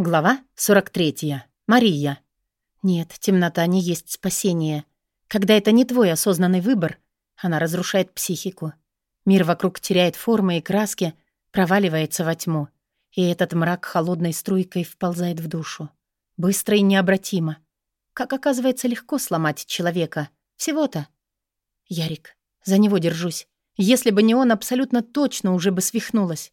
Глава 43. Мария. Нет, темнота не есть спасение. Когда это не твой осознанный выбор, она разрушает психику. Мир вокруг теряет формы и краски, проваливается во тьму. И этот мрак холодной струйкой вползает в душу. Быстро и необратимо. Как оказывается, легко сломать человека. Всего-то. Ярик, за него держусь. Если бы не он, абсолютно точно уже бы свихнулась.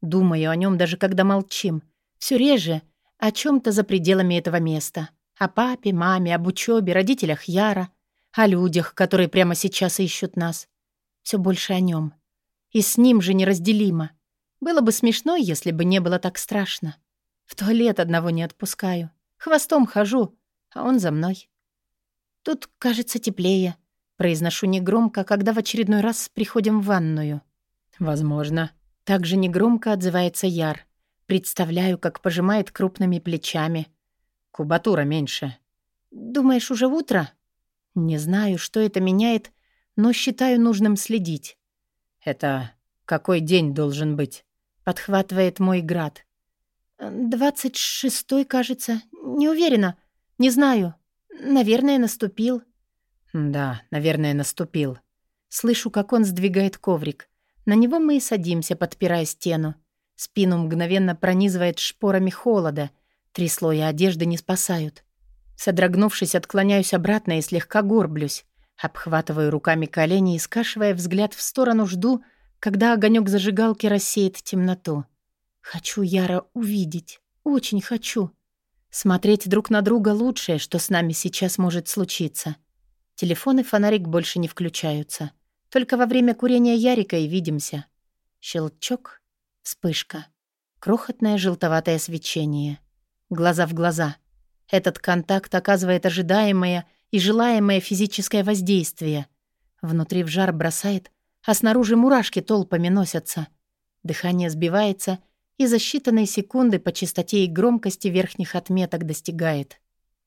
Думаю о нем даже когда молчим — все реже о чем-то за пределами этого места. О папе, маме, об учебе, родителях Яра, о людях, которые прямо сейчас ищут нас. Все больше о нем. И с ним же неразделимо. Было бы смешно, если бы не было так страшно. В туалет одного не отпускаю. Хвостом хожу, а он за мной. Тут, кажется, теплее. Произношу негромко, когда в очередной раз приходим в ванную. Возможно. Также негромко отзывается Яр. Представляю, как пожимает крупными плечами. Кубатура меньше. Думаешь, уже утро? Не знаю, что это меняет, но считаю нужным следить. Это какой день должен быть? Подхватывает мой град. «Двадцать шестой, кажется. Не уверена. Не знаю. Наверное, наступил». «Да, наверное, наступил». Слышу, как он сдвигает коврик. На него мы и садимся, подпирая стену. Спину мгновенно пронизывает шпорами холода. Три слоя одежды не спасают. Содрогнувшись, отклоняюсь обратно и слегка горблюсь. Обхватываю руками колени и, скашивая взгляд в сторону, жду, когда огонек зажигалки рассеет темноту. Хочу Яра увидеть. Очень хочу. Смотреть друг на друга — лучшее, что с нами сейчас может случиться. Телефон и фонарик больше не включаются. Только во время курения Ярика и видимся. Щелчок — Вспышка. Крохотное желтоватое свечение. Глаза в глаза. Этот контакт оказывает ожидаемое и желаемое физическое воздействие. Внутри в жар бросает, а снаружи мурашки толпами носятся. Дыхание сбивается и за считанные секунды по частоте и громкости верхних отметок достигает.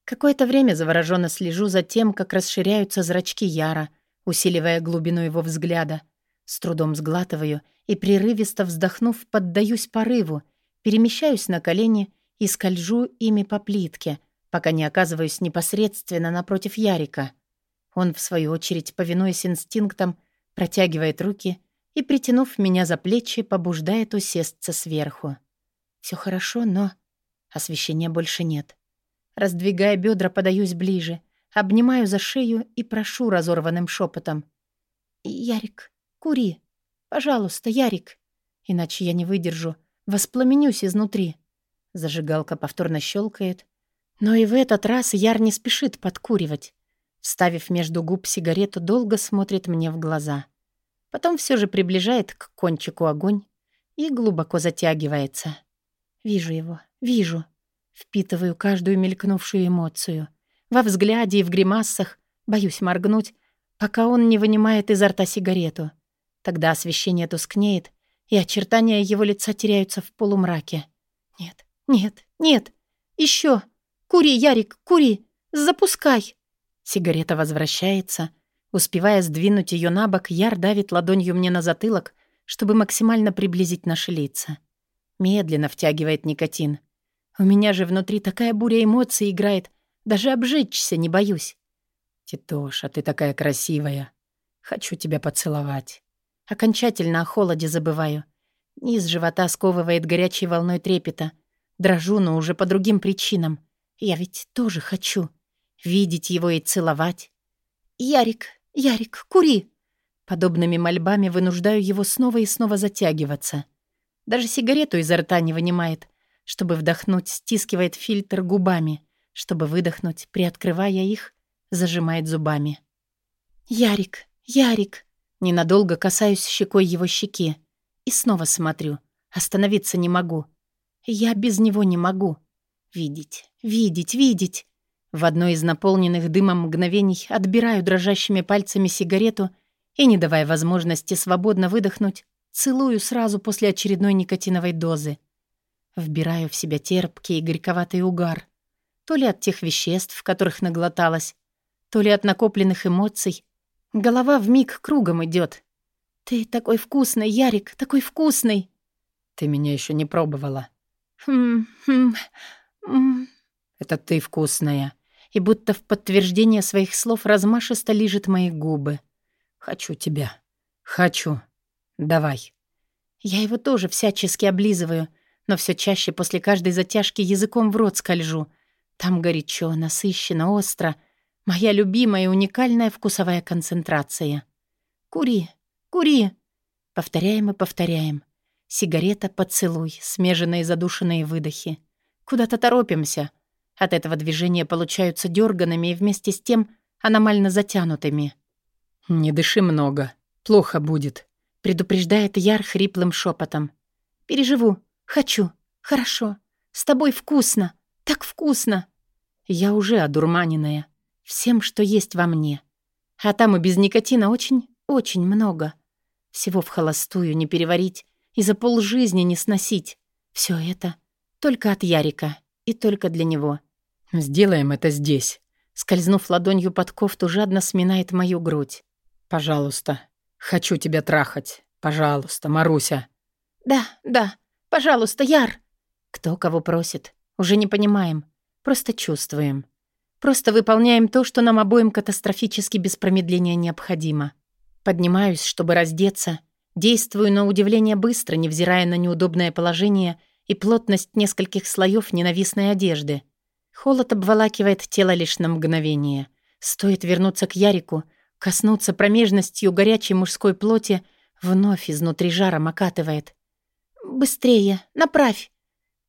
Какое-то время завороженно слежу за тем, как расширяются зрачки Яра, усиливая глубину его взгляда. С трудом сглатываю — и, прерывисто вздохнув, поддаюсь порыву, перемещаюсь на колени и скольжу ими по плитке, пока не оказываюсь непосредственно напротив Ярика. Он, в свою очередь, повинуясь инстинктам, протягивает руки и, притянув меня за плечи, побуждает усесться сверху. Все хорошо, но освещения больше нет. Раздвигая бедра, подаюсь ближе, обнимаю за шею и прошу разорванным шепотом. «Ярик, кури!» Пожалуйста, Ярик. Иначе я не выдержу. Воспламенюсь изнутри. Зажигалка повторно щелкает. Но и в этот раз Яр не спешит подкуривать. Вставив между губ сигарету, долго смотрит мне в глаза. Потом все же приближает к кончику огонь и глубоко затягивается. Вижу его, вижу. Впитываю каждую мелькнувшую эмоцию. Во взгляде и в гримасах боюсь моргнуть, пока он не вынимает изо рта сигарету. Тогда освещение тускнеет, и очертания его лица теряются в полумраке. «Нет, нет, нет! Еще! Кури, Ярик, кури! Запускай!» Сигарета возвращается. Успевая сдвинуть ее на бок, Яр давит ладонью мне на затылок, чтобы максимально приблизить наши лица. Медленно втягивает никотин. У меня же внутри такая буря эмоций играет, даже обжечься не боюсь. «Титоша, ты такая красивая. Хочу тебя поцеловать». Окончательно о холоде забываю. Низ живота сковывает горячей волной трепета. Дрожу, но уже по другим причинам. Я ведь тоже хочу. Видеть его и целовать. «Ярик, Ярик, кури!» Подобными мольбами вынуждаю его снова и снова затягиваться. Даже сигарету изо рта не вынимает. Чтобы вдохнуть, стискивает фильтр губами. Чтобы выдохнуть, приоткрывая их, зажимает зубами. «Ярик, Ярик!» Ненадолго касаюсь щекой его щеки. И снова смотрю. Остановиться не могу. Я без него не могу. Видеть, видеть, видеть. В одно из наполненных дымом мгновений отбираю дрожащими пальцами сигарету и, не давая возможности свободно выдохнуть, целую сразу после очередной никотиновой дозы. Вбираю в себя терпкий и горьковатый угар. То ли от тех веществ, в которых наглоталась, то ли от накопленных эмоций, Голова в миг кругом идет. «Ты такой вкусный, Ярик, такой вкусный!» «Ты меня еще не пробовала». Хм, хм, м. Это ты вкусная. И будто в подтверждение своих слов размашисто лижет мои губы. Хочу тебя. Хочу. Давай. Я его тоже всячески облизываю, но все чаще после каждой затяжки языком в рот скольжу. Там горячо, насыщенно, остро. Моя любимая и уникальная вкусовая концентрация. «Кури, кури!» Повторяем и повторяем. Сигарета, поцелуй, смеженные задушенные выдохи. Куда-то торопимся. От этого движения получаются дерганными и вместе с тем аномально затянутыми. «Не дыши много. Плохо будет», — предупреждает Яр хриплым шепотом. «Переживу. Хочу. Хорошо. С тобой вкусно. Так вкусно!» Я уже одурманенная. Всем, что есть во мне. А там и без никотина очень, очень много. Всего в холостую не переварить и за полжизни не сносить. Все это только от Ярика и только для него. «Сделаем это здесь». Скользнув ладонью под кофту, жадно сминает мою грудь. «Пожалуйста. Хочу тебя трахать. Пожалуйста, Маруся». «Да, да. Пожалуйста, Яр». Кто кого просит. Уже не понимаем. Просто чувствуем. Просто выполняем то, что нам обоим катастрофически без промедления необходимо. Поднимаюсь, чтобы раздеться. Действую на удивление быстро, невзирая на неудобное положение и плотность нескольких слоев ненавистной одежды. Холод обволакивает тело лишь на мгновение. Стоит вернуться к Ярику, коснуться промежностью горячей мужской плоти, вновь изнутри жаром окатывает. «Быстрее! Направь!»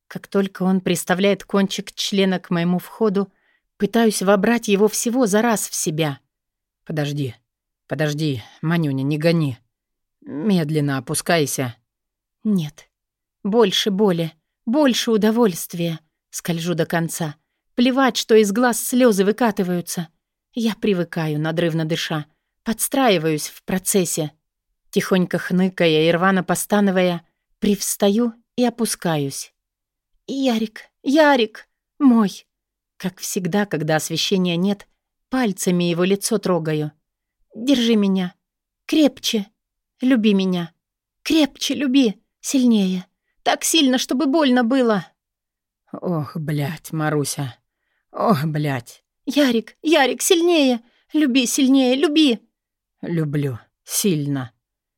Как только он приставляет кончик члена к моему входу, пытаюсь вобрать его всего за раз в себя. «Подожди, подожди, Манюня, не гони. Медленно опускайся». «Нет. Больше боли, больше удовольствия. Скольжу до конца. Плевать, что из глаз слезы выкатываются. Я привыкаю, надрывно дыша. Подстраиваюсь в процессе. Тихонько хныкая и рвано постановая, привстаю и опускаюсь. «Ярик, Ярик, мой!» Как всегда, когда освещения нет, пальцами его лицо трогаю. «Держи меня. Крепче. Люби меня. Крепче люби. Сильнее. Так сильно, чтобы больно было». «Ох, блядь, Маруся. Ох, блядь». «Ярик, Ярик, сильнее. Люби сильнее, люби». «Люблю. Сильно».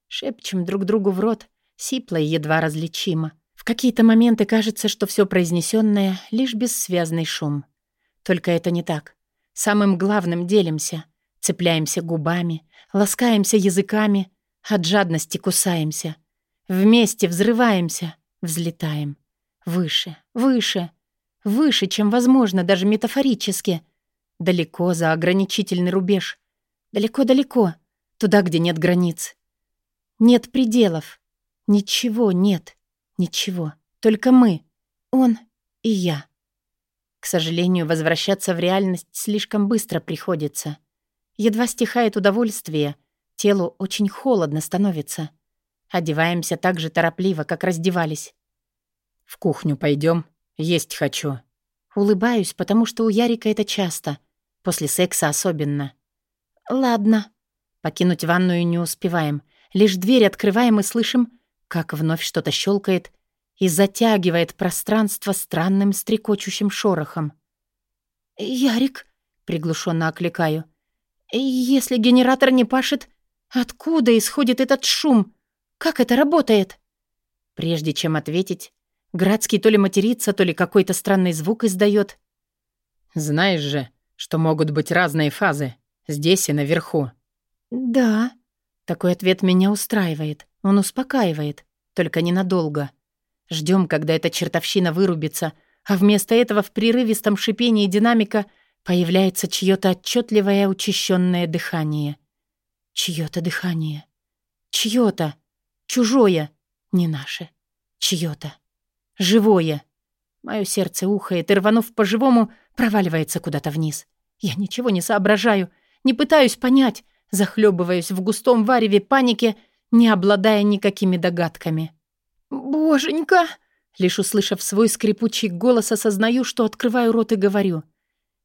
Шепчем друг другу в рот, сипло и едва различимо. В какие-то моменты кажется, что все произнесенное — лишь бессвязный шум. Только это не так. Самым главным делимся. Цепляемся губами, ласкаемся языками, от жадности кусаемся. Вместе взрываемся, взлетаем. Выше, выше, выше, чем возможно, даже метафорически. Далеко за ограничительный рубеж. Далеко-далеко, туда, где нет границ. Нет пределов. Ничего нет. Ничего, только мы, он и я. К сожалению, возвращаться в реальность слишком быстро приходится. Едва стихает удовольствие, телу очень холодно становится. Одеваемся так же торопливо, как раздевались. «В кухню пойдем, есть хочу». Улыбаюсь, потому что у Ярика это часто, после секса особенно. «Ладно». Покинуть ванную не успеваем. Лишь дверь открываем и слышим как вновь что-то щелкает и затягивает пространство странным стрекочущим шорохом. «Ярик», — приглушенно окликаю, — «если генератор не пашет, откуда исходит этот шум? Как это работает?» Прежде чем ответить, Градский то ли матерится, то ли какой-то странный звук издает. «Знаешь же, что могут быть разные фазы, здесь и наверху». «Да». Такой ответ меня устраивает. Он успокаивает, только ненадолго. Ждем, когда эта чертовщина вырубится, а вместо этого в прерывистом шипении динамика появляется чьё-то отчетливое учащенное дыхание. Чьё-то дыхание. Чьё-то. Чужое. Не наше. Чьё-то. Живое. Мое сердце ухает и, рванув по-живому, проваливается куда-то вниз. Я ничего не соображаю, не пытаюсь понять, захлебываюсь в густом вареве паники — не обладая никакими догадками. «Боженька!» Лишь услышав свой скрипучий голос, осознаю, что открываю рот и говорю.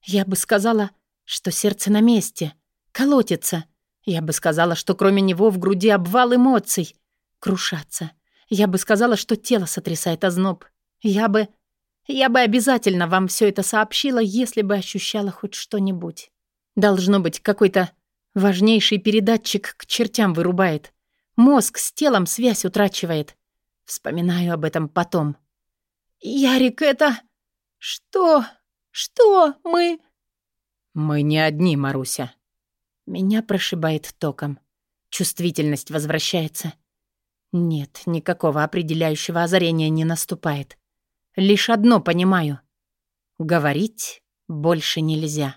Я бы сказала, что сердце на месте, колотится. Я бы сказала, что кроме него в груди обвал эмоций, крушаться. Я бы сказала, что тело сотрясает озноб. Я бы... Я бы обязательно вам все это сообщила, если бы ощущала хоть что-нибудь. Должно быть, какой-то важнейший передатчик к чертям вырубает. Мозг с телом связь утрачивает. Вспоминаю об этом потом. «Ярик, это... что? Что мы...» «Мы не одни, Маруся». Меня прошибает током. Чувствительность возвращается. Нет, никакого определяющего озарения не наступает. Лишь одно понимаю. Говорить больше нельзя.